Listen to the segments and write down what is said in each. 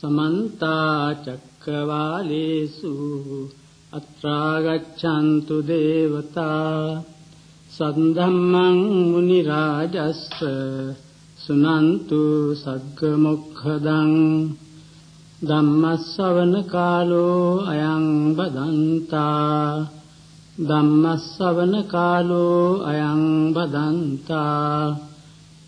समन्ता चक्रवालेषु अत्रागच्छन्तु देवता सद्धम्मं मुनिराजस्व सुनन्तु सद्गमुखदम् ධම්මස්සවන අයං බදන්තා ධම්මස්සවන කාලෝ අයං බදන්තා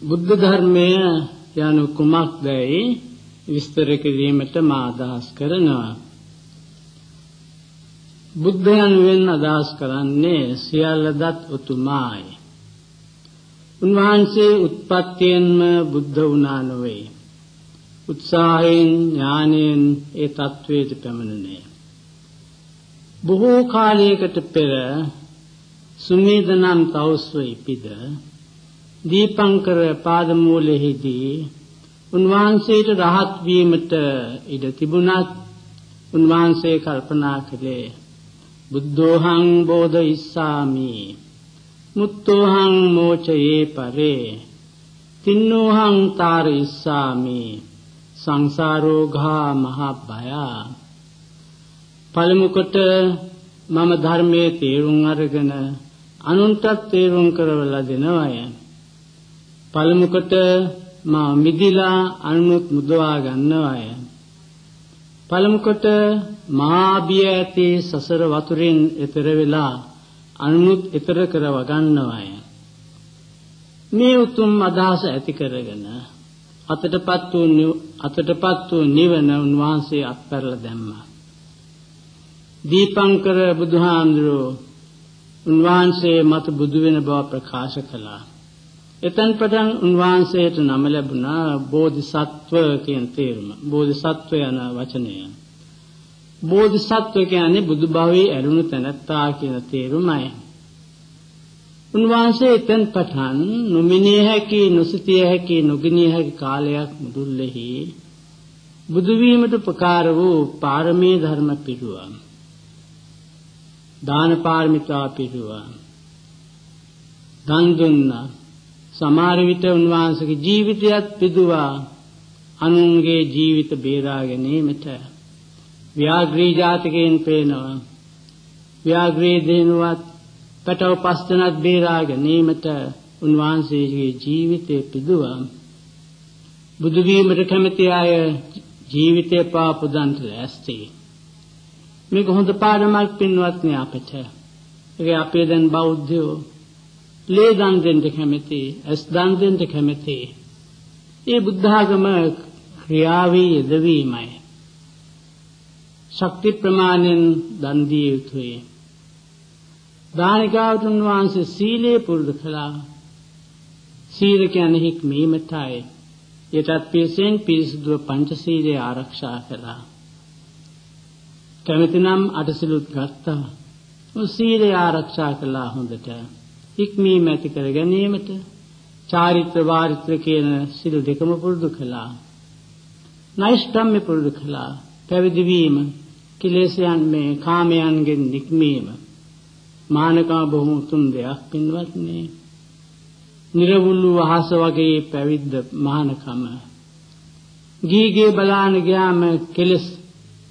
බුද්ධ ධර්මය යනු කුමක්දයි විස්තර කිරීමට මා අදහස් කරනවා. බුද්ධයන් වෙන් අදහස් කරන්නේ සියල්ලදත් උතුමායි. උන්වහන්සේ උත්පත්තියෙන්ම බුද්ධ වුණා නොවේ. උත්සාහයෙන් ඥානයෙන් ඒ தത്വයට පැමිණුණේ. බොහෝ කාලයකට පෙර සුමේද නම් තවුස්ව ඉපිද දීපංකර පාදමූලෙහිදී උන්වහන්සේට රහත් වීමට ඉඩ තිබුණත් උන්වහන්සේ කල්පනා කළේ බුද්ධෝහං බෝධ ඉස්සාමි මුත්තෝහං මෝචයේ පරේ තින්නෝහං තාර ඉස්සාමි සංසාරෝඝා මහ භය. පළමු කොට මම ධර්මයේ තේරුම් අරගෙන අනුන්ටත් තේරුම් කරවලා දෙනවය. පළමු කොට මා මිදිලා අනුත් මුදවා ගන්නවය පළමු කොට මහා බිය ඇති සසර වතුරින් එතර වෙලා අනුත් එතර කරව ගන්නවය මේ උතුම් අදහස ඇති කරගෙන අතටපත් වූ අතටපත් වූ නිවන උන්වහන්සේ අත්හැරලා දැම්මා. දීපංකර බුදුහාඳුරෝ උන්වහන්සේ මත බුදු වෙන බව ප්‍රකාශ කළා. එතෙන් පටන් උන්වහන්සේට නම ලැබුණා බෝධිසත්ව කියන තේරුම. බෝධිසත්ව යන වචනය. බෝධිසත්ව කියන්නේ බුදු භවයේ ඇරුණු තැනැත්තා කියන තේරුමයි. උන්වහන්සේ එතෙන් පටන් නොමිනිය හැකි නොසිතිය හැකි නොගිනිය හැකි කාලයක් මුදුල්ලෙහි බුදු වීමට උපකාර වූ පාරමී ධර්ම පිරුවා. දාන පාරමිතා පිරුවා. දන් දුන්නා. සමහර විට උන්වහන්සේගේ ජීවිතයත් පිදුවා. අනුන්ගේ ජීවිත බේරා ගැනීමට ව්‍යාග්‍රී ජාතකයෙන් පේනවා. ව්‍යාග්‍රී දෙනුවත් පැටව පස් දෙනක් බේරා ගැනීමට උන්වහන්සේගේ ජීවිතය පිදුවා බුදු වීමට කැමති අය ජීවිතේ පාපුදන්ට ලෑස්ති මේක හොඳ පාඩමක් පින්වත්නි අපට ඒක අපේ දැන් බෞද්ධයෝ ලේ දන් දෙන්න කැමති ඇස් දන් දෙන්න කැමති ඒ බුද්ධාගම ක්‍රියාවේ යෙදවීමයි ශක්ති ප්‍රමාණයෙන් දන් දිය යුතුයි දානිකාවතුන් වහන්සේ සීලය පුරුදු කළා. සීල කියන්නේ හික්මීමටයි. යටත් පිරිසෙන් පිරිසුදුව පංචශීලය ආරක්ෂා කළා. කැමතිනම් අටසිලුත් ගත්තා. සීලය ආරක්ෂා කළා හොඳට. හික්මීම ඇති කර ගැනීමට චාරිත්‍ර වාරිත්‍ර කියන සිල් දෙකම පුරුදු කළා. නෛෂ්ඨම්‍ය පුරුදු කළා. පැවිදි වීම, කිලේශයන් මේ කාමයන්ගෙන් නික්මීම මානකා බොහොම උතුම් දෙයක් පින්වත්නි. නිර්වුල්ලු අහස වගේ පැවිද්ද මානකම. ගීගේ බලාන ගියාම කෙලස්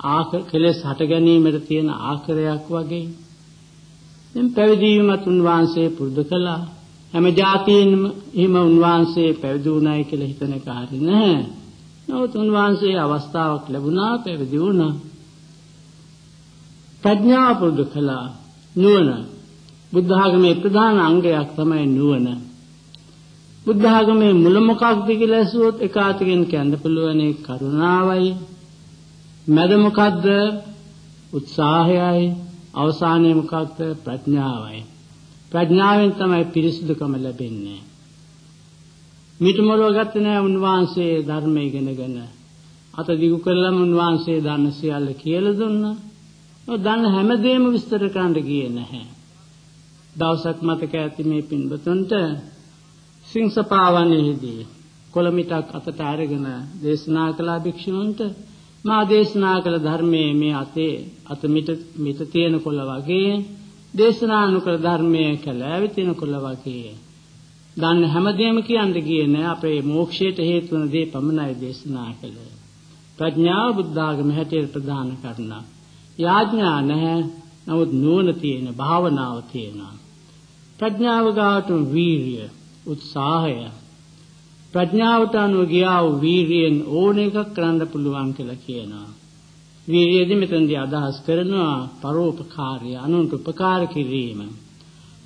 ආක කෙලස් හට ගැනීමට තියෙන ආකරයක් වගේ. දැන් පැවිදි වීමත් උන්වහන්සේ පුරුදු කළා. හැම જાතියින්ම එහෙම උන්වහන්සේ පැවිදි වුණායි කියලා හිතන එක හරි නෑ. නමුත් උන්වහන්සේ අවස්ථාවක් ලැබුණා පැවිදි වුණා. ප්‍රඥාව පුරුදු කළා. නුවණ බුද්ධ ආගමේ ප්‍රධාන අංගයක් තමයි නුවණ බුද්ධ ආගමේ මුල මොකක්ද කියලා ඇසුවොත් එක අතකින් කියන්න පුළුවන් ඒ කරුණාවයි මැද මොකද්ද උත්සාහයයි අවසානයේ මොකක්ද? ප්‍රඥාවයි. ප්‍රඥාවෙන් තමයි පිරිසුදුකම ලැබෙන්නේ. මිට මොලව ගත්තේ නැහැ උන්වහන්සේ ධර්ම ඉගෙනගෙන. අත දිගු කළම උන්වහන්සේ දන්න සියල්ල කියලා දුන්නා. ඔය දන්න හැමදේම විස්තර කරන්න ගියේ නැහැ. දවසක් මතක ඇති මේ පින්වතුන්ට සිංසපාවන්නේදී කොළමිටක් අතට අරගෙන දේශනා කළ භික්ෂුන්ට. මා දේශනා කළ ධර්මයේ මේ අතේ අත මිට මිට තියෙන කොළ වගේ දේශනා අනුකර ධර්මයේ කැලෑවි තියෙන කොළ වගේ. දන්න හැමදේම කියන්න ගියේ නෑ අපේ මෝක්ෂයට හේතු වන දේ පමණයි දේශනා කළේ. ප්‍රඥාව බුද්ධාගම හැටියට ප්‍රදාන කරනවා යාඥා නැහැ නමුත් නුවණ තියෙන භාවනාව තියෙනවා. ප්‍රඥාව ගාවට වීරිය උත්සාහය ප්‍රඥාවට අනුව ගියා වූ වීරියෙන් ඕන එකක් කරන්න පුළුවන් කියලා කියනවා. වීරියදී මෙතනදී අදහස් කරනවා පරෝපකාරය අනුන්ට උපකාර කිරීම.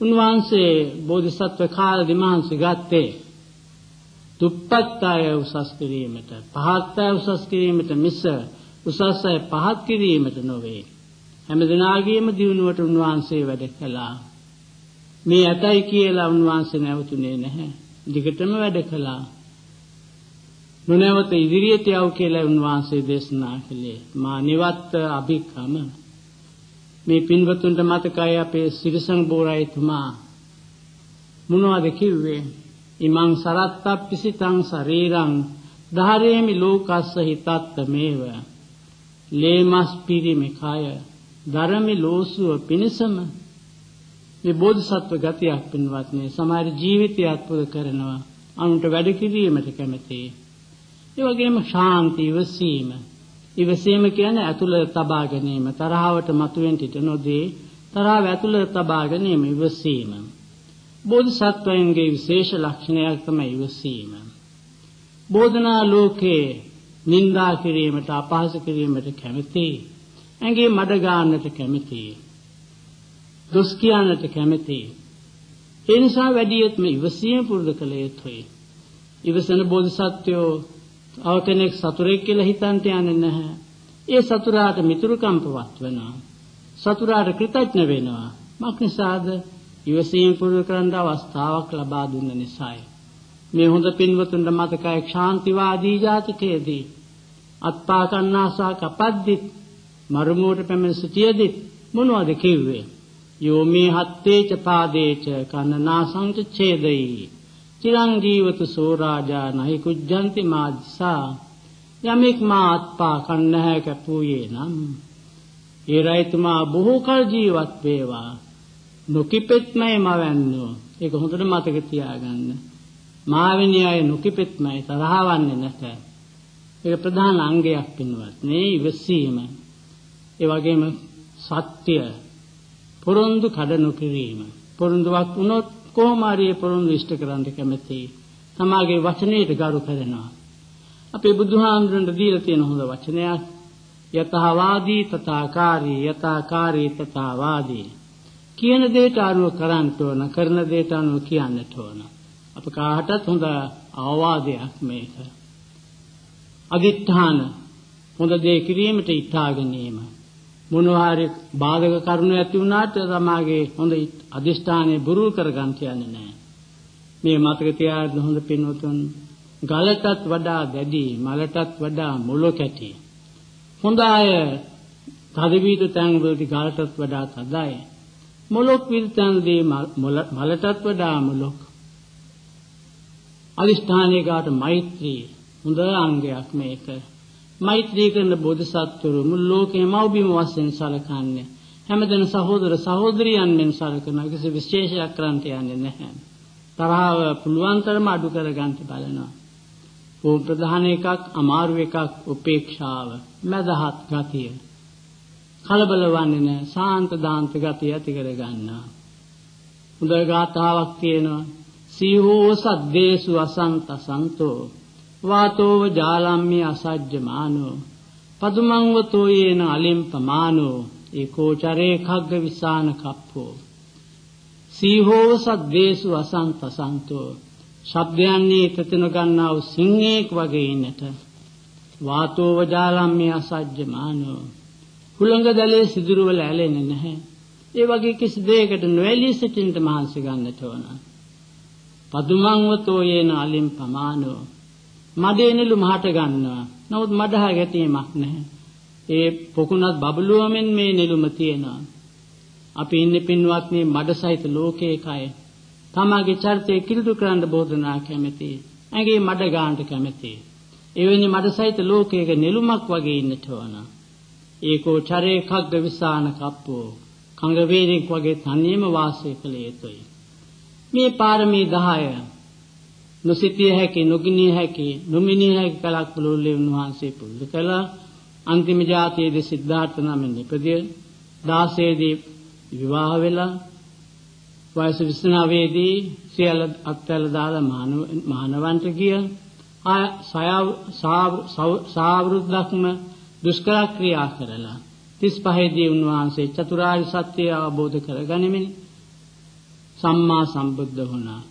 උන්වහන්සේ බෝධිසත්ව කාලෙදි මහන්සි ගත්තේ දුප්පත් අය උසස් කිරීමට, පහත් අය උසස් කිරීමට මිස උසස් අය පහත් කිරීමට නොවේ. හැමදෙනාගේම දිනුවට උන්වහන්සේ වැඩ කළා. මේ ඇතයි කියලා උන්වහන්සේ නැවතුනේ නැහැ. දිගටම වැඩ කළා. නොනවත ඉදිරියට යව් කියලා උන්වහන්සේ දේශනා කළේ. මා නිවත් අභික්‍රම මේ පින්වතුන්ට මතකයි අපේ සිරිසං බෝරයිතුමා මොනවද කිව්වේ? ඉමං සරත්තප්පිසිතං ශරීරං ධාරේමි ලෝකස්ස හිතත්ත මේව ලේමස් පිරිමි කය ධර්මි ලෝසුව පිණසම මේ බෝධිසත්ව ගතියක් පින්වත්නි සමහර ජීවිතය අත්පොද කරනවා අනුන්ට වැඩ කිරීමට කැමතියි ඒ වගේම ශාන්ති ඉවසීම. ඉවසීම කියන්නේ ඇතුළත තබා ගැනීම තරහවට මතුවෙන් සිට නොදී තරහව ඇතුළත තබා ගැනීම ඉවසීම. බෝධිසත්වයන්ගේ විශේෂ ලක්ෂණයක් තමයි ඉවසීම. බෝධනා ලෝකේ නින්දා කිරීමට අපහාස කිරීමට කැමති ඇඟේ මඩ ගන්නට කැමති. දොස් කියන්නට කැමති. ඒ නිසා වැඩියෙත්ම ඉවසීම පුරුදු කළ යුතුයි. ඉවසන බෝධිසත්වයෝ තව කෙනෙක් සතුරෙක් කියලා හිතන්ට යන්නේ නැහැ. ඒ සතුරාට මිතුරුකම් පවත් වෙනවා. සතුරාට කෘතඥ වෙනවා. මක් නිසාද? ඉවසීම පුරුදු කරන්න අවස්ථාවක් ලබා දුන්න නිසායි. මේ හොඳ පින්වතුන්ට මතකයි ශාන්තිවාදී ජාතකයේදී අත්පා කන්නාසා කපද්දිත් මරුමුවට පැමිණ සිටියදිත් මොනවද කිව්වේ? යෝ මේ හත්තේච පාදේච කන්නනාසංච ඡේදයි. චිරං ජීවතු සෝරාජා නහි කුජ්ජන්ති මාද්සා. යමෙක් මා අත්පා කන්නහැ කැපුවේ නම් ඒ රයිතුමා බොහෝ කල ජීවත් වේවා. නොකිපෙත්මයි මවන්නෝ. ඒක හොඳට මතක තියාගන්න. මාවිනි අය නොකිපෙත්මයි තරහවන්නේ නැත. ඒක ප්‍රධාන අංගයක් පින්වත් මේ ඉවසීම. ඒ වගේම සත්‍ය පොරොන්දු කඩ නොකිරීම. පොරොන්දුවක් වුණොත් කොහොම හරි පොරොන්දු ඉෂ්ට කරන්න කැමැති. තමාගේ වචනයට ගරු කරනවා. අපේ බුදුහාමුදුරන්ට දීලා තියෙන හොඳ වචනයක්. යතහවාදී තථාකාරී යතහකාරී තථාවාදී. කියන දේට අනුව කරන්න ඕන කරන දේට අනුව කියන්නට ඕන. අප කාටත් හොඳ අවවාදයක් මේක. අදිත්‍යාන හොඳ දේ කිරීමට ඉටා ගැනීම. මොනවා හරි බාධක කරුණු ඇති වුණාට තමාගේ හොඳ අදිෂ්ඨානය බුරුල් කරගන්න යන්නේ නැහැ. මේ මතක තියාගන්න හොඳ පින්වතුන් ගලටත් වඩා දැඩි මලටත් වඩා මුලක ඇති. හොඳ අය තදවීත තැන් වලදී ගලටත් වඩා තදයි. මොලොක් විල්තන්දී මලටත් වඩා මොලොක්. අදිෂ්ඨානයේ ගාට මෛත්‍රී හොඳ අංගයක් මේක. මෛත්‍රී කරන බෝධිසත්වරු මුළු ලෝකෙම මව්බිම වශයෙන් සලකන්නේ. හැමදෙන සහෝදර සහෝදරියන් මෙන් සලකන කිසි විශේෂයක් කරන්ට යන්නේ නැහැ. තරහව පුළුවන් තරම අඩු කරගන්න බලනවා. ඕ ප්‍රධාන එකක් අමාරු එකක් උපේක්ෂාව, මදහත් ගතිය. කලබල වන්නේ නැහැ, සාන්ත දාන්ත ගතිය ඇති කර ගන්නවා. හොඳ ගාථාවක් තියෙනවා. සීහෝ සද්දේසු අසන්ත සන්තෝ වාතෝව ජාලම්මි අසජ්ජමානෝ පදුමංවතෝ යේන අලිම්පමානෝ ඒකෝචරේ khagga විසාන කප්පෝ. සීහෝ සද්දේසු අසන්ත සන්තෝ. ශබ්දයන්නේ තතින ගන්නා වූ සිංහෙක් වගේ ඉන්නට. වාතෝව ජාලම්මි අසජ්ජමානෝ හුළඟ දැලේ සිදුරු වල ඇලෙන්නේ නැහැ. ඒ වගේ කිසි දෙයකට නොඇලී සිටින්නට මහන්සි ගන්නට ඕන. පදුමංවතෝ යේන අලිම්පමානෝ මඩේ නෙළුම හට ගන්නවා. නමුත් මඩහ ගැටීමක් නැහැ. ඒ පොකුණත් බබළුවමින් මේ නෙළුම තියෙනවා. අපි ඉන්නේ පින්වත්නි මඩසහිත ලෝකයකයි. තමාගේ චරිතය කිලුටු කරන්න බෝධනා කැමැති. ඇගේ මඩ ගන්නට කැමැති. එවැනි මඩසහිත ලෝකයක නෙළුමක් වගේ ඉන්නට ඕන. ඒකෝ චරේ කග්ග විසාන කප්පෝ කංග වේරෙක් වගේ තනියම වාසය කළ යුතුයි. මේ පාරමී 10 නොසිතිය හැකි නොගිනිය හැකි නොමිනිය හැකි කලක් පුළුල්ලේ උන්වහන්සේ පුරුදු කළා. අන්තිම ජාතියේදී සිද්ධාර්ථ නමින් ඉපදිය 16 දී විවාහ වෙලා වයස 29 දී සියල්ල අත්හැල දාලා මානවන්ට ගිය ආය සාවෘද්ධක්ම දුෂ්කර ක්‍රියා කරලා 35 දී උන්වහන්සේ චතුරාර්ය සත්‍ය අවබෝධ කරගනිමින් සම්මා සම්බුද්ධ වුණා.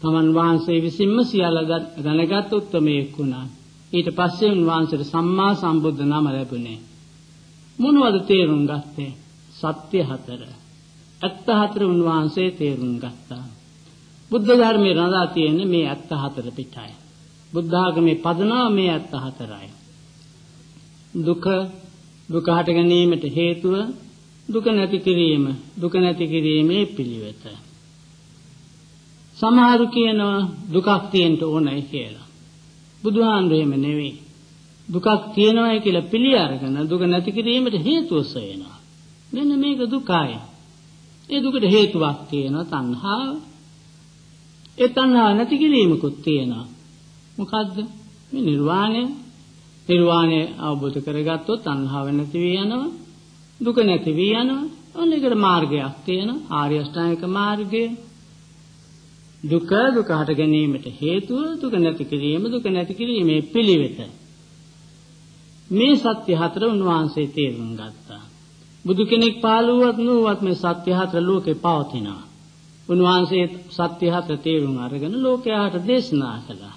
තමන් වහන්සේ විසින්ම සියල්ල දැනගත් උත්මයෙක් වුණා. ඊට පස්සේ උන්වහන්සේට සම්මා සම්බුද්ධ නම ලැබුණේ. මොනවද තේරුම් ගත්තේ? සත්‍ය හතර. ඇත්ත හතර උන්වහන්සේ තේරුම් ගත්තා. බුද්ධ ධර්මයේ රඳා තියෙන්නේ මේ ඇත්ත හතර පිටයි. බුද්ධ ආගමේ පදනම මේ ඇත්ත හතරයි. දුක දුක හට ගැනීමට හේතුව දුක නැති කිරීම දුක නැති කිරීමේ පිළිවෙත. සමහරු කියනවා දුකක් තියෙන්න ඕනයි කියලා. බුදුහාමුදුරේ එහෙම නෙවෙයි. දුකක් තියෙනවායි කියලා පිළි අරගෙන දුක නැති කිරීමට හේතුව සොයනවා. මෙන්න මේක දුකයි. ඒ දුකට හේතුවක් තියෙනවා තණ්හාව. ඒ තණ්හාව නැති කිරීමකුත් තියෙනවා. මොකද්ද? මේ නිර්වාණය. නිර්වාණය අවබෝධ කරගත්තොත් තණ්හාව නැති වී යනවා. දුක නැති වී යනවා. ඔන්න ඒකට මාර්ගයක් තියෙනවා. ආර්ය අෂ්ටාංගික මාර්ගය. දුක දුක හට ගැනීමට හේතුව දුක නැති කිරීම දුක නැති කිරීමේ පිළිවෙත. මේ සත්‍ය හතර උන්වහන්සේ තේරුම් ගත්තා. බුදු කෙනෙක් පාළුවත් නුවත් මේ සත්‍ය හතර ලෝකේ පවතිනවා. උන්වහන්සේ සත්‍ය හතර තේරුම් අරගෙන ලෝකයාට දේශනා කළා.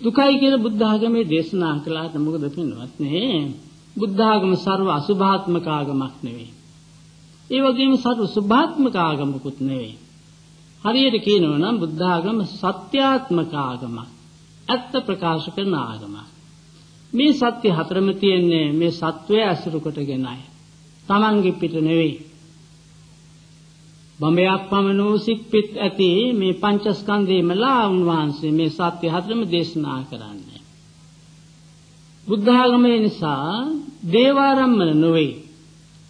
දුකයි කියලා බුද්ධ ආගමේ දේශනා කළාට මොකද පින්වත් නේ බුද්ධ ආගම ਸਰව අසුභාත්මක ආගමක් නෙවෙයි. ඒ වගේම ਸਰව සුභාත්මක ආගමකුත් නෙවෙයි. හරියට කියනවා නම් බුද්ධ ආගම සත්‍යාත්මක ආගමක්. ඇත්ත ප්‍රකාශ කරන ආගමක්. මේ සත්‍ය හතරම තියෙන්නේ මේ සත්වය ඇසුරු කොටගෙනයි. Tamange පිට නෙවෙයි. බඹයක් පමණ වූ සික්පිට ඇති මේ පංචස්කන්ධේමලා උන්වහන්සේ මේ සත්‍ය හතරම දේශනා කරන්නේ. බුද්ධ ආගමේ නිසා දේවාරම්මන නොවේ.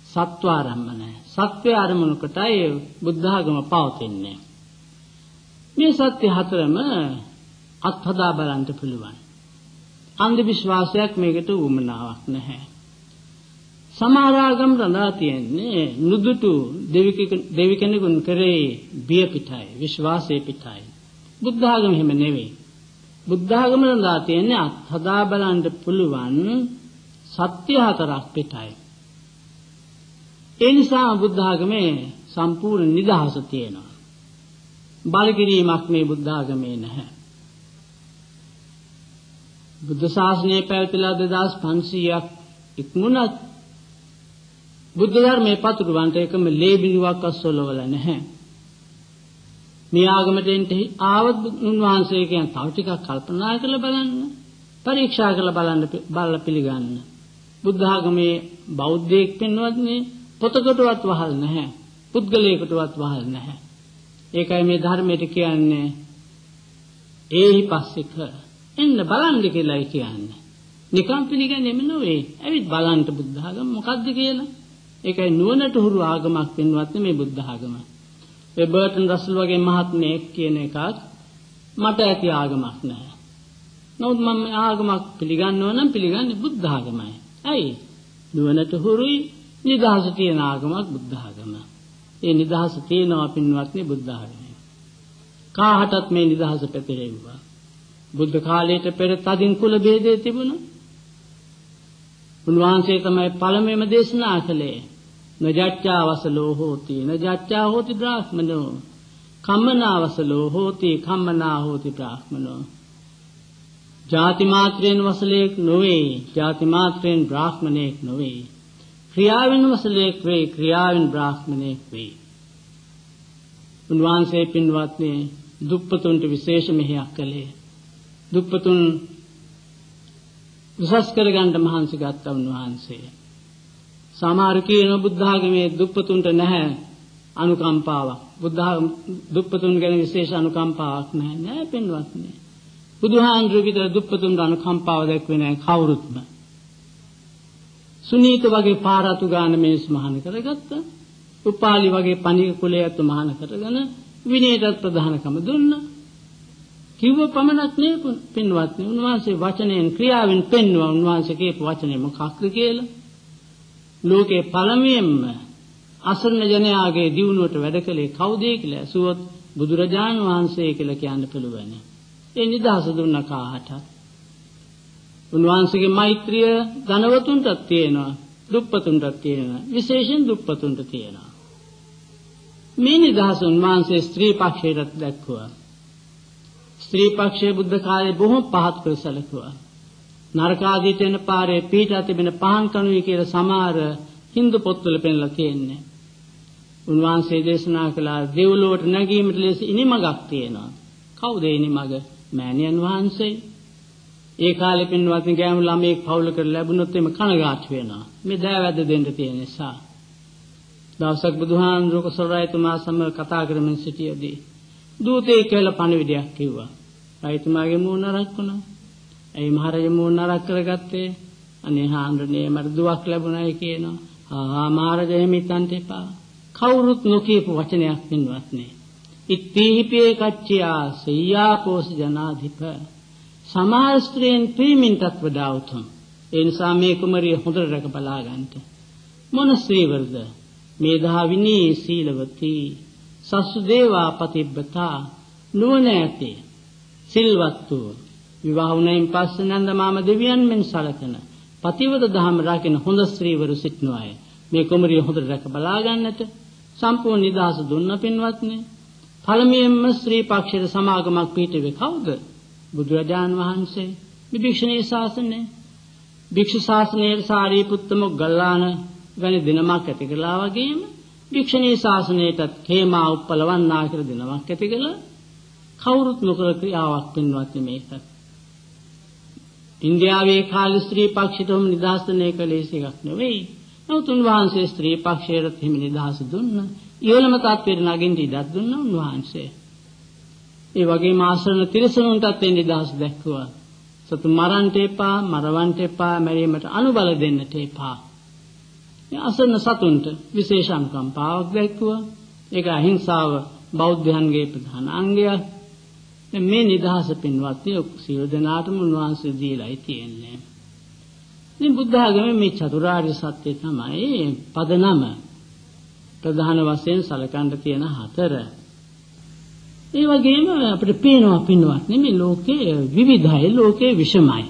සත්වාරම්මන. සත්‍ය ආරම්මන කොටයි බුද්ධ ආගම පවතින්නේ. මේ සත්‍ය හතරම අත්හදා බලන්න පුළුවන්. අන්ධ විශ්වාසයක් මේකට උමනාවක් නැහැ. සමහර ආගම් රඳා තියෙන්නේ නුදුටු දෙවි කෙනෙකුන් කරේ බිය පිටයි විශ්වාසයේ පිටයි. බුද්ධ ආගම එහෙම නෙවෙයි. බුද්ධ ආගම රඳා තියෙන්නේ අත්හදා බලන්න පුළුවන් සත්‍ය හතරක් පිටයි. ඒ නිසා බුද්ධ ආගමේ සම්පූර්ණ නිදහස තියෙනවා. බලකිරීමක් මේ බුද්ධ ආගමේ නැහැ. බුද්ධ ශාසනය පැවතිලා 2500ක් ඉක්මුණත් බුද්ධ ධර්මයේ පතුරවන්ට එකම ලේ බිඳුවක් අස්සොලවල නැහැ. මේ ආගමට එන්න ආවත් උන්වහන්සේ කියන තව ටිකක් කල්පනා කරලා බලන්න, පරීක්ෂා කරලා බලන්න බලලා පිළිගන්න. බුද්ධ ආගමේ බෞද්ධයෙක් පින්වත් මේ පොතකටවත් වහල් නැහැ. පුද්ගලයෙකුටවත් වහල් නැහැ. ඒකයි මේ ධර්මයට කියන්නේ ඒහි පස්සික එන්න බලන්න කියලායි කියන්නේ. නිකම් පිළිගන්නේ නෙවෙයි. ඇවිත් බලන්න බුද්ධ ආගම මොකද්ද කියලා. ඒකයි නුවණට හුරු ආගමක් වෙනවත් මේ බුද්ධ ආගම. ඒ බර්ටන් රසල් වගේ මහත්මයෙක් කියන එකක් මට ඇති ආගමක් නෑ. නමුත් මම ආගමක් පිළිගන්නව නම් පිළිගන්නේ බුද්ධ ආගමයි. ඇයි? නුවණට හුරුයි නිදහස තියෙන ආගමක් බුද්ධ ආගම. ඒ නිදහස තියෙනවා පින්වත්නි බුද්ධ ආගමේ. කාහටත් මේ නිදහස පැතිරෙව්වා. බුද්ධ කාලයට පෙර තදින් කුල ભેදේ තිබුණා. උන්වහන්සේ තමයි පළමුවෙම දේශනා කළේ. නජච්ඡා වසලෝ හෝති නජච්ඡා හෝති බ්‍රාහ්මනෝ කම්මනා වසලෝ හෝති කම්මනා හෝති බ්‍රාහ්මනෝ ජාති මාත්‍රයෙන් වසලෙක් නොවේ ජාති මාත්‍රයෙන් බ්‍රාහ්මණයෙක් නොවේ ක්‍රියාවෙන් වසලෙක් වේ ක්‍රියාවෙන් බ්‍රාහ්මණයෙක් වේ උන්වහන්සේ පින්වත්නි දුප්පතුන්ට විශේෂ මෙහෙයක් කළේ දුප්පතුන් උසස් කරගන්න මහන්සි ගත්ත උන්වහන්සේ. සමහර කියන බුද්ධ ආගමේ දුප්පතුන්ට නැහැ අනුකම්පාවක්. බුද්ධ දුප්පතුන් ගැන විශේෂ අනුකම්පාවක් නැහැ. නෑ පෙන්වත්නේ. බුදුහාඳුරු විතර දුප්පතුන්ට අනුකම්පාව දැක්වේ නැහැ කවුරුත්ම. සුනීත වගේ පාරතු ගාන මිනිස් මහාන කරගත්තා. උපාලි වගේ පණික කුලයට මහාන කරගෙන විනයටත් ප්‍රධානකම දුන්නා. කිව්ව පමණක් නේ පින්වත්නි උන්වහන්සේ වචනයෙන් ක්‍රියාවෙන් පෙන්වුවා උන්වහන්සේ කියපු වචනේ මොකක්ද කියලා. ලෝකේ පළමුවෙන්ම අසරණ ජනයාගේ දියුණුවට වැඩ කළේ කවුද කියලා ඇසුවොත් බුදුරජාණන් වහන්සේ කියලා කියන්න පුළුවන්. ඒ නිදහස දුන්න කාහට. උන්වහන්සේගේ මෛත්‍රිය ධනවතුන්ටත් තියෙනවා, දුප්පතුන්ටත් තියෙනවා, විශේෂයෙන් දුප්පතුන්ට තියෙනවා. මේ නිදහස උන්වහන්සේ ස්ත්‍රී පක්ෂයට දැක්වුවා. ස්ත්‍රී පක්ෂයේ බුද්ධ කාලයේ බොහොම පහත් කර සැලකුවා. නරකාදීට එන පාරේ පීඨා තිබෙන පහන් කණුවේ කියලා සමහර හින්දු පොත්වල පෙන්ලා තියෙන්නේ. උන්වහන්සේ දේශනා කළා දෙව්ලොවට නැගීමට ලෙස ඉනිමගක් තියෙනවා. කවුද ඉනිමග? මෑණියන් වහන්සේ. ඒ කාලේ පින්වත්නි ගෑනු ළමයෙක් පවුලකට ලැබුණොත් එimhe කනගාටු වෙනවා. මේ දෑවැද්ද දෙන්න තියෙන නිසා. දවසක් බුදුහාමුදුරුවෝ කොසල්රායතුමා සමග කතා කරමින් සිටියේදී දූතේ කියලා පණිවිඩයක් කිව්වා. රායතුමාගේ මූණ නරක් වුණා. ඇයි මහරජා මූණ නරක් කරගත්තේ? අනේ හාමුදුරනේ මට දුවක් ලැබුණයි කියනවා. ආ මහරජා එහෙම හිතන්ට එපා. කවුරුත් නොකියපු වචනයක් වෙනවත් නේ. ඉත්තීහිපේ කච්චයා සయ్యాපෝස ජනාධිප සමාජ ස්ත්‍රීන් ප්‍රීමින්ටත් වඩා උතුම්. ඒ නිසා මේ කුමරිය හොඳට රැක බලා ගන්නට. මොන ස්ත්‍රීවර්ද? මේධාවිනී සීලවතී. සස්සු දේවා පතිබ්බතා. නුවණ ඇති. සිල්වත්තු විවාහ වුණයින් පස්සේ නන්ද මාම දෙවියන් මෙන් සලකන පතිවත දහම රකින හොඳ ස්ත්‍රීවරු සිටනවාය මේ කුමරිය හොඳට රැක බලා ගන්නට සම්පූර්ණ නිදහස දුන්න පින්වත්නි. පළමුවෙන්ම ස්ත්‍රී පක්ෂයේ සමාගමක් පිටුවේ කවුද? බුදුරජාන් වහන්සේ විභික්ෂණී ශාසනය භික්ෂු ශාසනයේ සාරිපුත්ත මොග්ගල්ලාන වැනි දිනමක් ඇති කළා වගේම භික්ෂණී ශාසනයටත් හේමා උප්පලවන්නා කියලා දිනමක් ඇති කළා. කවුරුත් නොකර ක්‍රියාවක් පින්වත් මේකත් ඉන්දියාවේ කාලේ ස්ත්‍රී පක්ෂයටම නිදහස්නේ කළේ එකක් නෙවෙයි. නමුත් උන්වහන්සේ ස්ත්‍රී පක්ෂයට හිමි නිදහස දුන්නා. ඉවලම තත්ත්වයට නගින්න ඉඩක් දුන්නා උන්වහන්සේ. ඒ වගේම ආශ්‍රණ තිරසනුන්ටත් ඒ නිදහස දැක්වුවා සතු මරන්ට එපා මරවන්ට එපා මැරීමට අනුබල දෙන්නට එපා අසන්න සතුන්ට විශේෂ අනුකම්පාවක් දැක්වුවා. ඒක අහිංසාව බෞද්ධයන්ගේ ප්‍රධාන අංගයක්. මේ නිදහස පින්වත්නි සියලු දෙනාටම උන්වහන්සේ දීලායි තියෙන්නේ. ඉතින් බුද්ධ ආගමේ මේ චතුරාර්ය සත්‍ය තමයි පදනම ප්‍රධාන වශයෙන් සලකන්න තියෙන හතර. ඒ වගේම අපිට පේනවා පින්වත්නි මේ ලෝකේ විවිධයි ලෝකේ විෂමයි.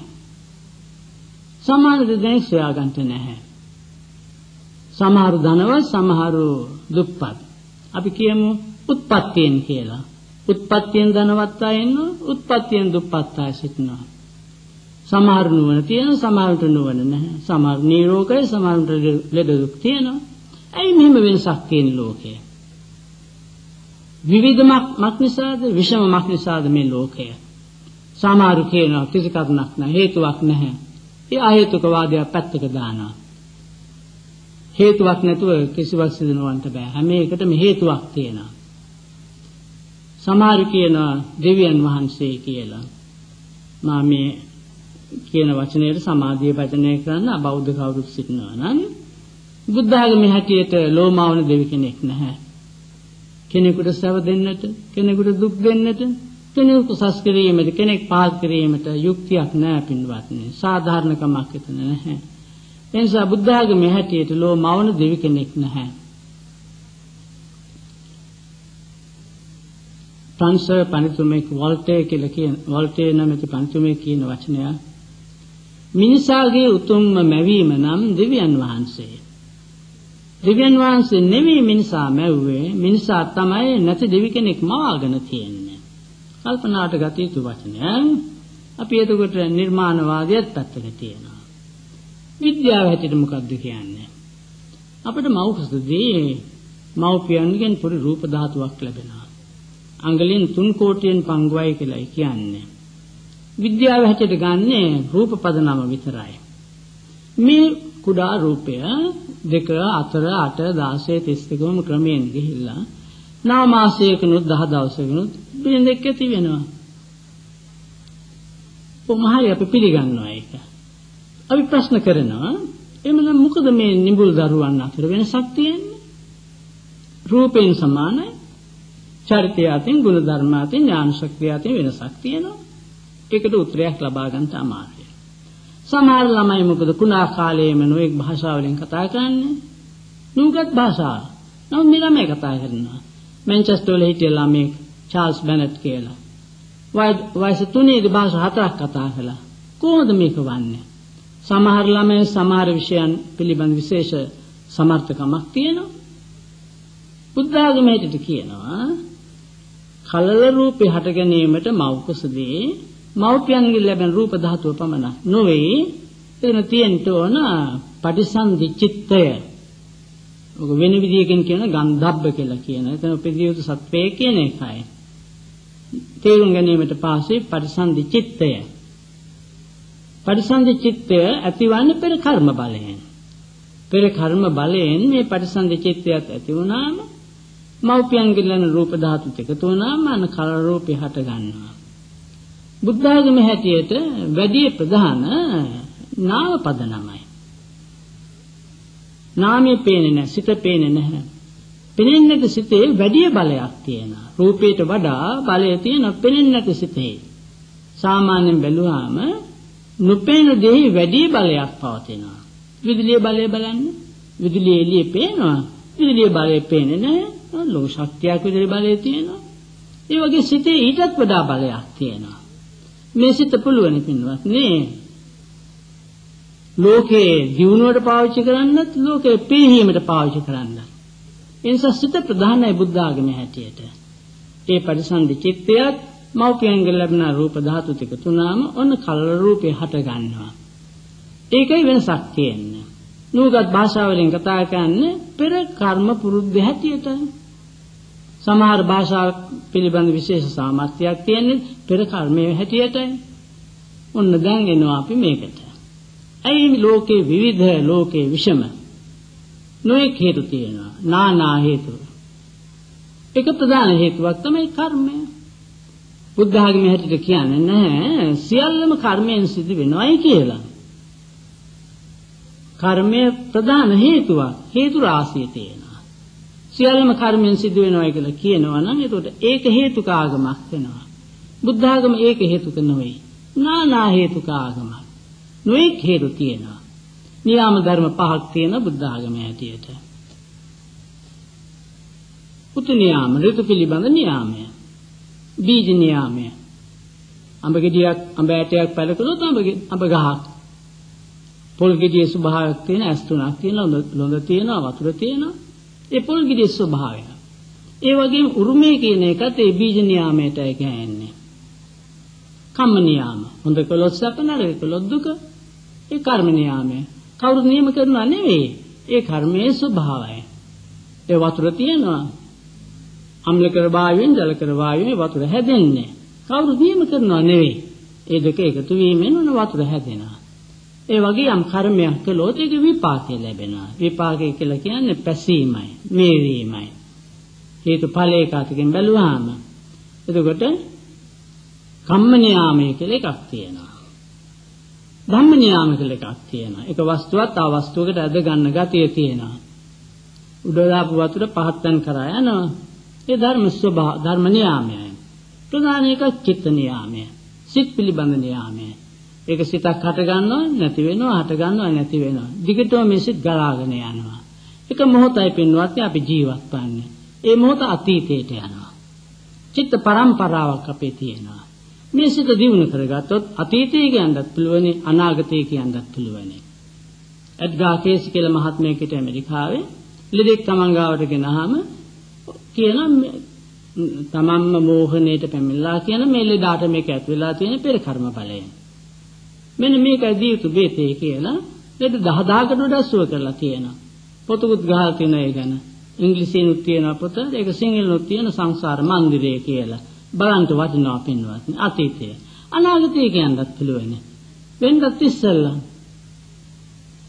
සමාන දෙයක් සොයා ගන්නට නැහැ. සමහරු ධනවත් සමහරු දුප්පත්. අපි කියමු උත්පත්තියෙන් කියලා. උත්පත්තියෙන් ධනවත් අය ඉන්නවා, උත්පත්තියෙන් දුප්පත් අය සිටිනවා. සමහර නුවණ තියෙන සමහරට නුවණ නැහැ. සමහර නිරෝගය සමහරට ලෙඩ දුක් තියෙනවා. ඇයි මෙහෙම වෙනසක් තියෙන ලෝකේ? විවිධමක් මක් නිසාද විෂමමක් නිසාද මේ ලෝකය? සමහරු කියනවා කිසි කරුණක් නැහැ හේතුවක් නැහැ. ඒ අහේතුක වාදය පැත්තක දානවා. හේතුවක් නැතුව කිසිවක් සිදු නොවන්නට බෑ. හැම එකටම හේතුවක් තියෙනවා. සමහර කියනවා දෙවියන් වහන්සේ කියලා. මා මේ කියන වචනයට සමාධිය වචනය කරන්න බෞද්ධ කවුරුත් සිටිනවා නම් බුද්ධ ආගමේ හැටියට ලෝමාවන දෙවි කෙනෙක් නැහැ. කෙනෙකුට සැව දෙන්නට, කෙනෙකුට දුක් දෙන්නට, කෙනෙකුට සස් කිරීමට, කෙනෙක් පහත් කිරීමට යුක්තියක් නැහැ පින්වත්නි. සාධාරණකමක් එතන නැහැ. ඒ නිසා බුද්ධ ආගමේ හැටියට ලෝ මවන දෙවි කෙනෙක් නැහැ. ෆ්‍රාන්ස් පඬිතුමෙක් වෝල්ටේ කියලා කියන වෝල්ටේ නැමැති පඬිතුමෙක් කියන වචනය මිනිසාගේ උතුම්ම මැවීම නම් දෙවියන් වහන්සේ. දෙවියන් වහන්සේ නෙවෙයි මිනිසා මැව්වේ මිනිසා තමයි නැති දෙවි කෙනෙක් මවාගෙන තියෙන්නේ. කල්පනාට ගත යුතු වචනය. අපි එතකොට නිර්මාණවාදයත් පැත්තක තියෙනවා. විද්‍යාව හැටියට මොකක්ද කියන්නේ? අපිට මෞකසදී මෞපියන්ගෙන් පොඩි රූප ධාතුවක් ලැබෙනවා. අංගලින් 3 කෝටියෙන් පංගුවයි කියලායි කියන්නේ. විද්‍යාව හැටියට ගන්නේ රූප පද නම විතරයි. මේ කුඩා රූපය 2 4 8 16 32ම ක්‍රමයෙන් ගිහිල්ලා නව මාසයකනොත් 10 දවසකනොත් බින්දෙක් ඇති වෙනවා. කොහොමහරි අපි පිළිගන්නවා ඒක. අපි ප්‍රශ්න කරනවා එමනම් මොකද මේ නිඹුල් දරුවන් අතර වෙනසක් තියෙන්නේ? රූපයෙන් සමානයි. චරිතය අතින් ගුණ ධර්ම අතින් ඥාන ශක්තිය අතින් වෙනසක් තියෙනවා. ඒකට උත්තරයක් ලබා ගන්න අමාරුයි. සමහර ළමයි මොකද කුණා කාලයේම නොඑක් භාෂාවලින් කතා කරන්නේ. නුගත් භාෂාව. නමුත් මේ ළමයි කතා කරනවා. මැන්චෙස්ටර් වල හිටිය ළමෙක් චාල්ස් බෙනට් කියලා. වයස තුනේදී භාෂා හතරක් කතා කළා. කොහොමද මේක වන්නේ? සමහර ළමයි සමහර විෂයන් පිළිබඳ විශේෂ සමර්ථකමක් තියෙනවා. බුද්ධ ආගමේට කියනවා කලල රූපේ හට ගැනීමට මෞකසදී මෞපියන්ගෙන් ලැබෙන රූප ධාතුව පමණක් නොවේ එතන තියෙන්න ඕන පටිසන්ධි චිත්තය. ඔක වෙන විදියකින් කියන ගන්ධබ්බ කියලා කියන. එතන උපදී යුතු සත්වයේ කියන එකයි. තේරුම් ගැනීමට පස්සේ පටිසන්ධි චිත්තය. පටිසන්ධි චිත්තය ඇතිවන්නේ පෙර කර්ම බලයෙන්. පෙර කර්ම බලයෙන් මේ පටිසන්ධි චිත්තයත් ඇති වුණාම මෞපියන්ගෙන් ලැබෙන රූප ධාතු එකතු වුණාම අන කල රූපේ හට ගන්නවා. බුද්ධ ආගම හැටියට වැඩි ප්‍රධාන නාම පද නමයි. නාමයේ පේන්නේ නැහැ, සිත පේන්නේ නැහැ. පෙනෙන්නට සිතේ වැඩි බලයක් තියෙනවා. රූපයට වඩා බලය තියෙන පෙනෙන්නට සිතේ. සාමාන්‍යයෙන් බැලුවාම නොපෙනෙන දෙහි වැඩි බලයක් පවතිනවා. විදුලිය බලය බලන්න. විදුලිය එළියේ පේනවා. විදුලිය බලය පේන්නේ නැහැ. ලෝක ශක්තියක් විදුලිය බලය තියෙනවා. ඒ වගේ සිතේ ඊටත් වඩා බලයක් තියෙනවා. මේ සිත පුළුවන් පින්වත් නේ. ලෝකේ දියුණුවට පාවිච්චි කරන්නත් ලෝකේ පිළිහිමට පාවිච්චි කරන්නත්. ඒ නිසා සිත ප්‍රධානයි බුද්ධ ආගමේ හැටියට. ඒ පරිසන්දි චිත්තයත් මෞපියන්ගෙන් ලැබෙන රූප ධාතු ටික තුනම ඔන්න කලල රූපේ හට ගන්නවා. ඒකයි වෙනසක් තියෙන්නේ. නූගත් භාෂාවලින් කතා කරන්නේ පෙර කර්ම පුරුද්ද හැටියට. සමහර භාෂා පිළිබඳ විශේෂ සාමර්ථ්‍යයක් තියෙන්නේ පෙර කර්මයේ හැටියටයි. ඔන්න දැන් එනවා අපි මේකට. ඇයි ලෝකේ විවිධ ලෝකේ විෂම නොඑක හේතු තියෙනවා. නානා හේතු. එක ප්‍රධාන හේතුවක් තමයි කර්මය. බුද්ධ ආගමේ හැටියට කියන්නේ නැහැ සියල්ලම කර්මයෙන් සිදු වෙනවයි කියලා. කර්මය ප්‍රධාන හේතුවක්. හේතු රාශිය තියෙනවා. සියල්ලම කර්මයෙන් සිදු වෙනවා කියලා කියනවා නම් එතකොට ඒක හේතුක ආගමක් වෙනවා. බුද්ධ ආගම ඒක හේතුක නෙවෙයි. නානා හේතුක ආගමක්. නොඑක් හේතු තියෙනවා. නියාම ධර්ම පහක් තියෙන බුද්ධ ආගමේ හැටියට. උතු නියාම ඍතු පිළිබඳ නියාමය. බීජ නියාමය. අඹ ගෙඩියක් අඹ ඇටයක් පැලකුණොත් අඹ අඹ ගහක්. පොල් ගෙඩියේ ස්වභාවයක් තියෙන ඇස් තුනක් තියෙනවා ලොඳ තියෙනවා වතුර තියෙනවා. ඒ පොල් ගෙඩියේ ස්වභාවය. ඒ වගේම උරුමය කියන එකත් ඒ බීජ නියාමයටයි කියන්නේ. කම්ම නියාම. හොඳ කළොත් සැප නරක කළොත් දුක. ඒ කර්ම නියාමය. කවුරු නියම කරනවා නෙවෙයි. ඒ කර්මයේ ස්වභාවය. ඒ වතුර තියෙනවා. අම්ලකර වායුවෙන් ජලකර වායුවේ වතුර හැදෙන්නේ. කවුරු නියම කරනවා නෙවෙයි. ඒ දෙක එකතු වීමෙන් උන වතුර හැදෙනවා. ඒ වගේ යම් කර්මයක් කළොත් ඒක විපාකය ලැබෙනවා. විපාකය කියලා කියන්නේ පැසීමයි, මේවීමයි. හේතු ඵලයක අතකින් බැලුවාම එතකොට කම්ම නියාමය කියලා එකක් තියෙනවා. ධම්ම නියාම කියලා එකක් තියෙනවා. එක වස්තුවක් තව වස්තුවකට ඇද ගන්න ගතිය තියෙනවා. උඩ දාපු වතුර පහත්තන් කරා යනවා. ඒ ධර්ම ස්වභාව ධර්ම නියාමයයි. ප්‍රධාන එක චිත්ත නියාමය. සිත් පිළිබඳ නියාමය. ඒක සිතක් හට ගන්නවා නැති වෙනවා හට ගන්නවා නැති වෙනවා. දිගටම මේ සිත් ගලාගෙන යනවා. එක මොහොතයි පින්වත් අපි ජීවත් වන්නේ. ඒ මොහොත අතීතයට යනවා. චිත්ත පරම්පරාවක් අපේ තියෙනවා. මේ සිත දිනු කරගත්තොත් අතීතය කියන්නත් පුළුවනි අනාගතය කියන්නත් පුළුවනි. එඩ්ගා කේස් කියලා මහත්මයෙකුට ඇමරිකාවේ ලෙඩෙක් තමන් ගාවට ගෙනහම කියන තමන්ම මෝහණයට පැමිණලා කියන මේ ලෙඩාට මේක ඇත් වෙලා තියෙන පෙර කර්ම බලයෙන්. මෙන්න මේකයි දී යුතු බේතේ කියලා ලෙඩ 10000කට වඩා සුව කරලා තියෙනවා. පොතකුත් ගහලා තියෙන ඒ ගැන. ඉංග්‍රීසියෙන්ුත් තියෙන පොත ඒක සිංහලෙන්ුත් තියෙන සංසාර මන්දිරය කියලා. බලන්න වටිනවා පින්වත්නි අතීතය. අනාගතය කියන්නත් පුළුවන්. වෙන්නත් ඉස්සෙල්ලා.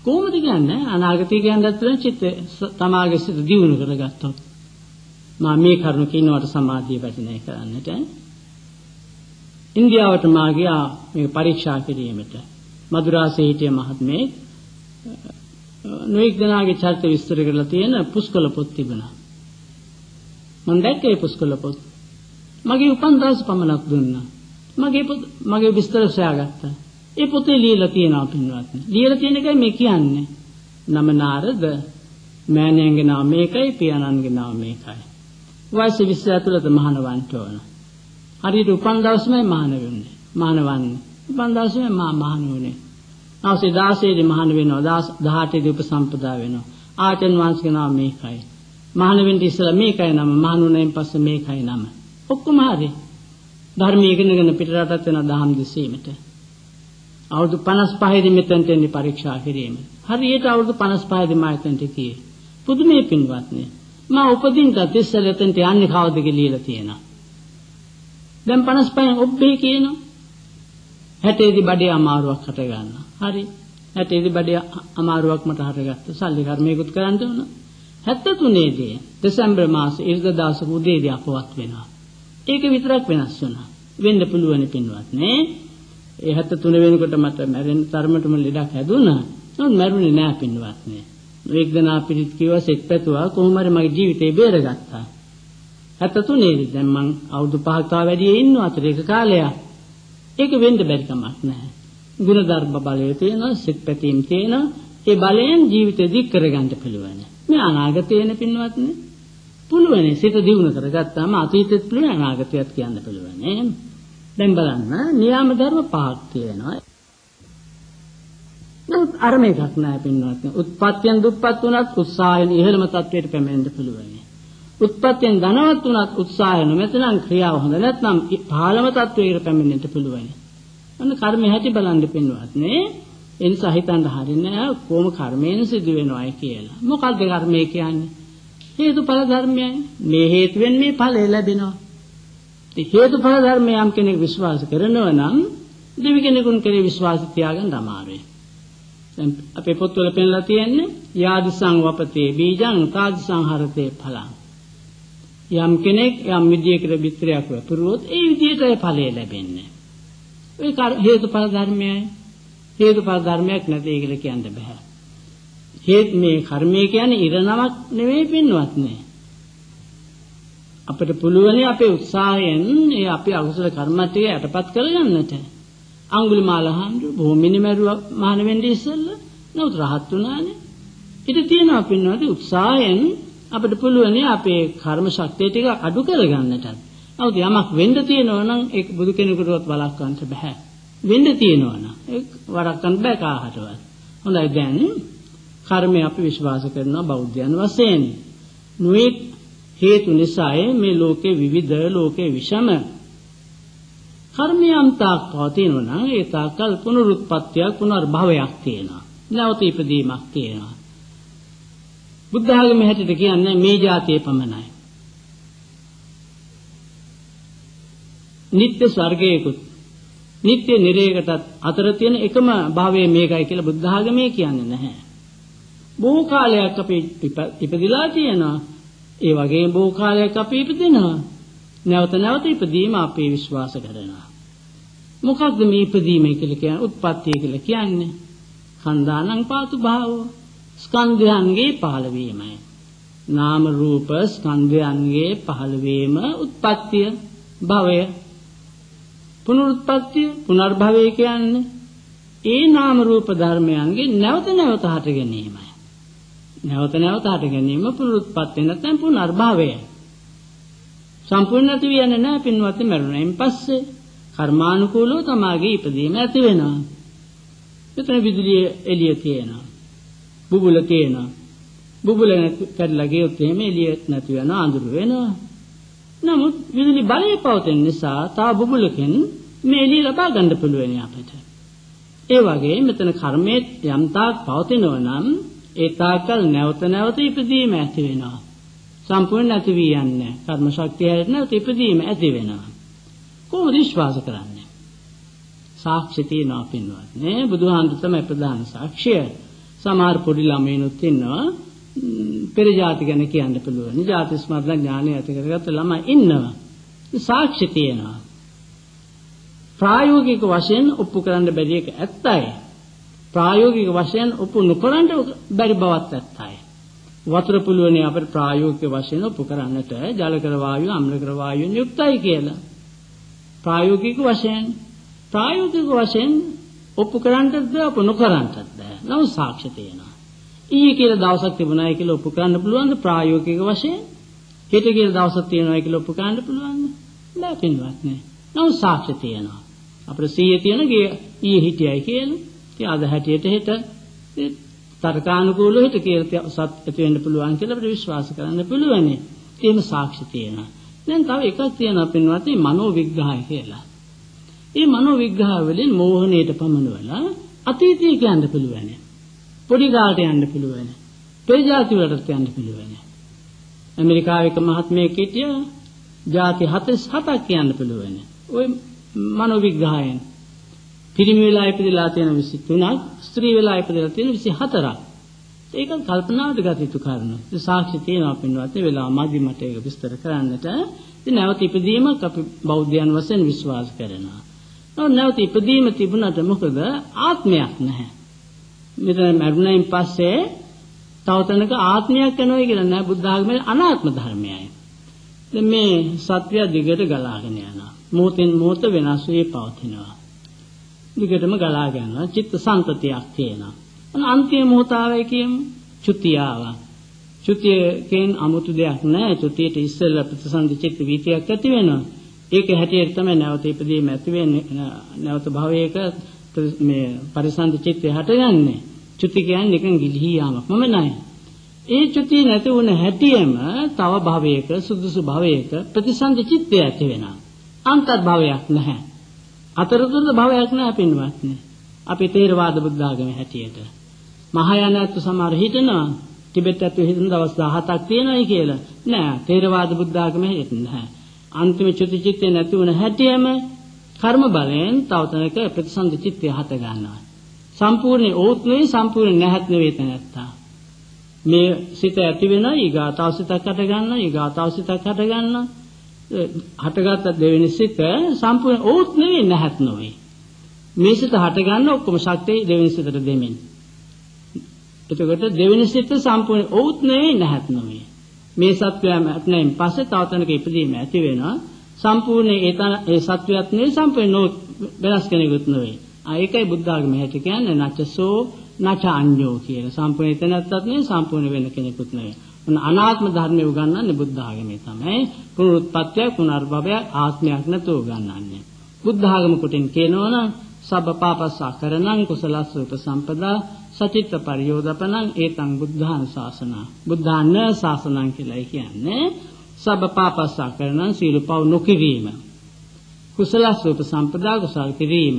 කොහොමද කියන්නේ අනාගතය කියන්නත් පුළුවන් චිත්ත තමාගේ සිත දියුණු කරගත්තොත්. මා මේ කරුණ කිනවට සමාධිය වැඩිනේ කරන්නට. ඉන්දියාවට මා ගියා මේ පරීක්ෂා කිරීමට. මදුරාසේ හිටිය මහත්මේ නොඑක් දෙනාගේ චරිත විස්තර කරලා තියෙන පුස්කොළ පොත් තිබුණා. මම දැක්කේ පුස්කොළ පොත්. මගේ උපන් දවස් පමණක් දුන්නා. මගේ පොත් මගේ විස්තර සොයාගත්තා. ඒ පොතේ ලියලා තියෙනවා පින්වත්නි. ලියලා තියෙන එකයි මේ කියන්නේ. නම නාරද මෑණියන්ගේ නම මේකයි පියාණන්ගේ නම මේකයි. වයස 20 ඇතුළත මහානවන්ට ඕන. හරියට උපන් දවසමයි මහාන වෙන්නේ. මහානවන්නේ. උපන් දවසමයි මා මහාන වුනේ. අවසේ 16 දී මහාන වෙනවා. 18 දී උපසම්පදා වෙනවා. ආචන් වංශගේ නම මේකයි. මහාන වෙන්න ඉස්සලා මේකයි නම. මහානුණෙන් පස්සේ මේකයි නම. ඔක්කොම හරි. ධර්මයේ ඉගෙනගෙන පිටරටත් වෙන දහම් දෙසීමට. අවුරුදු 55 දී මෙතනට එන්නේ පරීක්ෂා කිරීම. හරියට අවුරුදු 55 දී මා එතනට ගියේ. පුදුමේ පින්වත්නි. මා උපදින්නත් ඉස්සෙල්ලා එතනට යන්නේ කවුද කියලා තියෙනවා. දැන් 55න් ඔබ්බේ කියනවා. 60 දී බඩේ අමාරුවක් හට ගන්නවා. හරි. 60 දී බඩේ අමාරුවක් මට හටගත්තා. සල්ලි කර්මයකුත් කරන්න ඕන. 73 දී දෙසැම්බර් මාසේ ඉරිදා දවසේ උදේදී අපවත් වෙනවා. ඒක විතරක් වෙනස් වුණා. වෙන්න පුළුවන් පින්වත් නේ. ඒ 73 වෙනකොට මට මැරෙන්න තරමටම ලෙඩක් හැදුණා. නමුත් මැරුණේ නෑ පින්වත් නේ. එක් දෙනා පිළිත් කිව්වා සෙත් පැතුවා කොහොම හරි මගේ ජීවිතේ බේරගත්තා. 73 දී දැන් මං අවුරුදු 5ක් තව වැඩි ඉන්නවා අතර ඒක කාලයක්. ඒක වෙන්න බැරි කමක් නැහැ. ගුණධර්ම බලය තියෙනවා, සෙත් පැතීම් තියෙනවා. ඒ බලයෙන් ජීවිතය දික් කරගන්න පුළුවන්. මේ අනාගතේන පින්වත්නි පුළුවන්. සිත දියුණු කරගත්තාම අතීතෙත් පුළුවන් අනාගතයත් කියන්න පුළුවන්. නේ දැන් බලන්න නියාම ධර්ම පහක් තියෙනවා. නමුත් අර මේකක් නෑ පින්වත්නි උත්පත්තියෙන් දුප්පත් වුණත් උත්සාහයෙන් ඉහළම තත්වයට පැමිණෙන්න පුළුවන්. උත්පත්තියෙන් ධනවත් වුණත් උත්සාහය නොමැතිනම් ක්‍රියාව හොඳ නැත්නම් පහළම තත්වයකට පැමිණෙන්න පුළුවන්. අන්න කර්මය හැටි බලන්න පින්වත්නි ඒ නිසා හිතන්න හරින්නේ කොහොම කර්මයෙන් සිදු වෙනවයි කියලා. මොකක්ද කර්මය කියන්නේ? හේතුඵල ධර්මයයි. මේ හේතුවෙන් මේ ඵලය ලැබෙනවා. ඉතින් හේතුඵල ධර්මය යම් කෙනෙක් විශ්වාස කරනවා නම් දෙවි කෙනෙකුන් කෙරේ විශ්වාස තියාගන්න අමාරුයි. දැන් අපේ පොත්වල පෙන්නලා තියෙන්නේ යාදිසං වපතේ බීජං තාදිසං හරතේ ඵලං. යම් කෙනෙක් යම් විදියකට විත්‍රයක් වපුරුවොත් ඒ විදියටයි ඵලය ලැබෙන්නේ. ඒ හේතුඵල ධර්මයයි. හේතුඵල ධර්මයක් නැති කියලා කියන්න බෑ. හේත් මේ කර්මය කියන්නේ ඉරණමක් නෙවෙයි පින්වත් නේ. අපිට පුළුවන් අපේ උත්සාහයෙන් ඒ අපේ අකුසල කර්මත් ටික යටපත් කරගන්නට. අඟුලිමාල හඳු බොහොම මිනිමරුව මහාන වෙන්නේ ඉස්සෙල්ලා නමුත් රහත් වුණානේ. ඊට තියෙනවා පින්වත් උත්සාහයෙන් අපිට පුළුවන් අපේ කර්ම ශක්තිය ටික අඩු කරගන්නට. නමුත් යමක් වෙන්න තියෙනවා නම් ඒක බුදු කෙනෙකුටවත් වළක්වන්න බෑ. වෙන්න තියෙනවා නම් ඒක වළක්වන්න බෑ කාටවත්. හොඳයි දැන් කර්මය අපි විශ්වාස කරනවා බෞද්ධයන් වශයෙන්. නොඑක් හේතු නිසායි මේ ලෝකේ විවිධ ලෝකේ විෂම කර්මයන් තාක් පවතිනවා නම් ඒ තාකල් පුනරුත්පත්තියක් පුනර්භවයක් තියෙනවා. නැවත ඉපදීමක් තියෙනවා. බුද්ධ ආගමේ හැටියට කියන්නේ මේ જાතිය පමණයි. නිත්‍ය ස්වර්ගයකුත් නිත්‍ය නිරේකටත් අතර තියෙන එකම භාවය මේකයි කියලා බුද්ධ ආගමේ කියන්නේ නැහැ. බොහෝ කාලයක් අපි ඉපදිලා තියෙනවා. ඒ වගේම බොහෝ කාලයක් අපි ඉපදෙනවා. නැවත නැවත ඉපදීම අපේ විශ්වාස කරනවා. මොකක්ද මේ ඉපදීම කියලා කියන්නේ? උත්පත්තිය කියලා කියන්නේ. කන්දානං පාතු භාවෝ ස්කන්ධයන්ගේ පහළවීමයි. නාම රූප ස්කන්ධයන්ගේ පහළවීම උත්පත්තිය භවය පුනරුත්පත්තිය පුනර්භවය කියන්නේ ඒ නාම රූප ධර්මයන්ගේ නැවත නැවත හට ගැනීමයි. නැවත නැවත හට ගැනීම පුනරුත්පත් වෙන නැත්නම් පුනර්භවය. සම්පූර්ණ නැති වෙන්නේ නැහැ පින්වත් මරුණෙන් පස්සේ කර්මානුකූලව තමාගේ ඉපදීම ඇති වෙනවා. එතන විදුලිය එළිය තියෙනවා. බුබුල තියෙනවා. බුබුල කැඩලා ගියොත් එහෙම එළිය නැති වෙනවා අඳුර වෙනවා. නමුත් විදුලි බලය පවතින නිසා තා බුබුලකින් මේ එළිය ලබා ගන්න පුළුවන් අපිට. ඒ වගේ මෙතන කර්මයේ යම් තාක් පවතිනවා නම් ඒ තාකල් නැවත නැවත ඉපදීම ඇති වෙනවා. සම්පූර්ණ නැති වී යන්නේ. කර්ම ශක්තිය හැරෙන්න නැවත ඉපදීම ඇති වෙනවා. කොහොමද විශ්වාස කරන්නේ? සාක්ෂි තියනවා පින්වත් නේ බුදුහාමුදුර තමයි ප්‍රධාන සාක්ෂිය සමහර පොඩි ළමයිනුත් ඉන්නවා පෙර જાති ගැන කියන්න පුළුවන් જાති ස්මරණ ඥානය ඇති කරගත්ත ළමයි ඉන්නවා සාක්ෂි තියෙනවා ප්‍රායෝගික වශයෙන් ඔප්පු කරන්න බැරි එක ඇත්තයි ප්‍රායෝගික වශයෙන් ඔප්පු නොකරන්න බැරි බවත් ඇත්තයි වතුර පුළුවනේ අපිට ප්‍රායෝගික වශයෙන් ඔප්පු කරන්නට ජලකර වායු අම්ලකර වායුන් යුක්තයි කියලා ප්‍රායෝගික වශයෙන් ප්‍රායෝගික වශයෙන් ඔප්පු කරන්නටද ඔප්පු නොකරන්නටද නමුත් සාක්ෂි තියෙනවා. ඊයේ කියලා දවසක් තිබුණායි කියලා ඔප්පු කරන්න පුළුවන්ද ප්‍රායෝගික වශයෙන්? හෙට කියලා දවසක් තියෙනවායි කියලා ඔප්පු කරන්න පුළුවන්ද? බෑ පින්වත් නේ. නමුත් සාක්ෂි තියෙනවා. අපේ සීයේ තියෙන ගේ ඊයේ හිටියයි කියලා. ඉතින් අද හැටියට හෙට තර්කානුකූලව හෙට කියලා සත් ඇති වෙන්න පුළුවන් කියලා අපිට විශ්වාස කරන්න පුළුවන්. ඒකම සාක්ෂි තියෙනවා. දැන් තව එකක් තියෙනවා පින්වත්නි මනෝවිග්‍රහය කියලා. මේ මනෝවිග්‍රහ වලින් මෝහණයට පමනවලා අතීතය කියන්න පුළුවන්. පොඩි කාලට යන්න පුළුවන්. පෙරජාති වලට යන්න පුළුවන්. ඇමරිකාවේ එක මහත්මයෙක් හිටියා. ಜಾති 47ක් කියන්න පුළුවන්. ওই මනෝවිග්‍රහයෙන් පිරිමි වෙලා ඉපදලා තියෙන 23ක් ස්ත්‍රී වෙලා ඉපදලා තියෙන 24ක්. ඒක කල්පනාවට ගත යුතු කාරණා. ඒ සාක්ෂි තියෙනවා පින්වත් වෙලාව මදි මට ඒක විස්තර කරන්නට. ඉතින් නැවත ඉපදීමක් අපි බෞද්ධයන් වශයෙන් විශ්වාස කරනවා. නමුත් නැවත ඉපදීම තිබුණාට මොකද ආත්මයක් නැහැ. මෙතන මරුණයින් පස්සේ තව තැනක ආත්මයක් යනවා කියලා නෑ බුද්ධ ආගමේ අනාත්ම ධර්මයයි. දැන් මේ සත්‍ය දිගට ගලාගෙන යනවා. මොහොතින් මොහොත වෙනස් වී පවතිනවා. දිගටම ගලාගෙන යනවා. චිත්ත සංතතියක් තියෙනවා. අන්න අන්තිම මොහොත ආවයි කියමු. චුතියාව. චුතියකින් 아무තු දෙයක් නෑ. චුතියට ඉස්සෙල්ලා ප්‍රතිසන්දි චිත්ත වීතියක් ඇති වෙනවා. ඒක හැටියට තමයි නැවත ඉපදීම ඇති වෙන්නේ නැවත භවයක මේ පරිසන්දි චිත්තය හටගන්නේ. චුති කියන්නේ නිකන් ගිලිහි යාමක්ම නෑ. ඒ චුති නැති වුණ හැටියෙම තව භවයක සුදුසු භවයක ප්‍රතිසන්දි චිත්තය ඇති වෙනවා. අන්තත් භවයක් නැහැ. අතරතුර භවයක් නැහැ පින්වත්නි. අපි තේරවාද බුද්ධ ආගමේ හැටියට. මහායානත් සමහර හිතනවා ටිබෙට් ඇතු හිතන දවස් 17ක් තියෙනයි කියලා. නෑ තේරවාද බුද්ධ ආගමේ හිතන්නේ නැහැ. අන්තිම චුති චිත්තේ නැති වුණ හැටියෙම කර්ම බලයෙන් තවතනක ප්‍රතිසන්ද චිත්තය හත ගන්නවා. සම්පූර්ණ ඕත් නෙවෙයි සම්පූර්ණ නැහත් නෙවෙයි තැනත්තා. මේ සිත ඇති වෙන ඊගාතාව සිතක් හට ගන්න ඊගාතාව සිතක් හට ගන්න හටගත්ත දෙවෙනි සිත සම්පූර්ණ ඕත් නෙවෙයි නැහත් නෙවෙයි. මේ සිත හට ගන්න ඔක්කොම ශක්තිය දෙවෙනි සිතට දෙමින්. එතකොට දෙවෙනි සිත සම්පූර්ණ ඕත් නෙවෙයි නැහත් නෙවෙයි. මේ සත්වයම නැත්නම් පස්සේ තව තැනක ඉපදීම ඇති වෙනවා. සම්පූර්ණ ඒ තන ඒ සත්වයක් නෙවෙයි සම්පූර්ණ වෙනස් කෙනෙකුත් නෙවෙයි. ආ ඒකයි බුද්ධ ආගමේ හැටි කියන්නේ නචසෝ නච අඤ්ඤෝ කියලා. සම්පූර්ණ එතනත්තත් නෙවෙයි සම්පූර්ණ වෙන කෙනෙකුත් නෙවෙයි. උන අනාත්ම ධර්මය උගන්වන්නේ බුද්ධ ආගමේ තමයි. පුනරුත්පත්තිය පුනර්භවය ආත්මයක් නැතුව උගන්වන්නේ. බුද්ධ ආගම කොටින් කියනවනම් සබ්බ පාපස්සා කරණං කුසලස්ස උපසම්පදා සචිත්ත පරියෝදපනං ඒතං බුද්ධාන ශාසන. බුද්ධාන ශාසනං කියලා කියන්නේ. සබ්බ පාපස්සා කරණං සීල පව නොකිරීම. කුසලස්ස උපසම්පදා කුසල් කිරීම.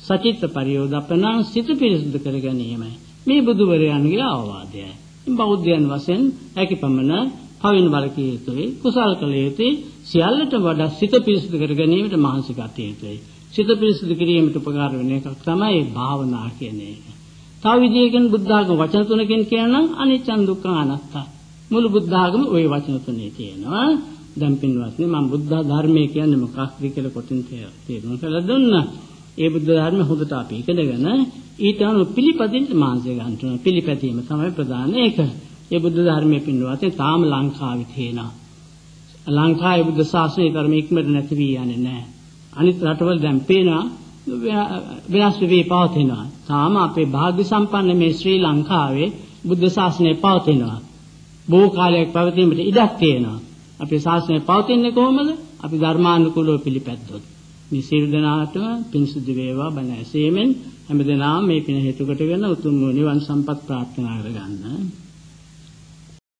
සචිත්ත පරියෝදපනං සිත පිරිසුදු කර ගැනීම. මේ බුදුවරයන්ගේ අවවාදයයි. බෞද්ධයන් වශයෙන් හැකිපමණ පවින් වලකිය යුතුයි කුසල් කළ යුතුයි සියල්ලට වඩා සිත පිරිසුදු කර ගැනීමට මහන්සි ගත යුතුයි සිත පිරිසුදු කිරීමට උපකාර වෙන එකක් තමයි භාවනා කියන එක. තව විදිහකින් බුද්ධ ආගම වචන තුනකින් කියනනම් අනිච්චං දුක්ඛං අනාත්තා. මුළු බුද්ධ ආගම ওই වචන තුනේ තියෙනවා. දැන් පින්වත්නි මම බුද්ධ ධර්මයේ කියන්නේ මොකක්ද කියලා කොටින් තේරුම් කරලා දුන්නා. ඒ බුද්ධ ධර්ම හොඳට අපි ඉගෙනගෙන ඊට අනුව පිළිපදින්න මානසික ගන්න පිළිපැදීම තමයි ප්‍රධාන එක. ඒ බුද්ධ ධර්මයේ පින්වත්නි තාම ලංකාවේ තියෙනවා. ලංකාවේ බුද්ධ ශාසනය ධර්ම ඉක්මනට නැති වී යන්නේ නැහැ. අනිත් රටවල දැන් පේනවා වෙනස් වෙවි පවතිනවා. තාම අපේ භාග්‍ය සම්පන්න මේ ශ්‍රී ලංකාවේ බුද්ධ ශාසනය පවතිනවා. බොහෝ කාලයක් පැවතීමට ඉඩක් තියෙනවා. අපේ ශාසනය පවතින්නේ කොහොමද? අපි ධර්මානුකූලව පිළිපැද්දොත්. මේ සියලු දෙනාටම පින් සුදු වේවා බණ ඇසීමෙන් හැමදෙනාම මේ පින හේතු කොටගෙන උතුම් නිවන් සම්පත් ප්‍රාර්ථනා කරගන්න.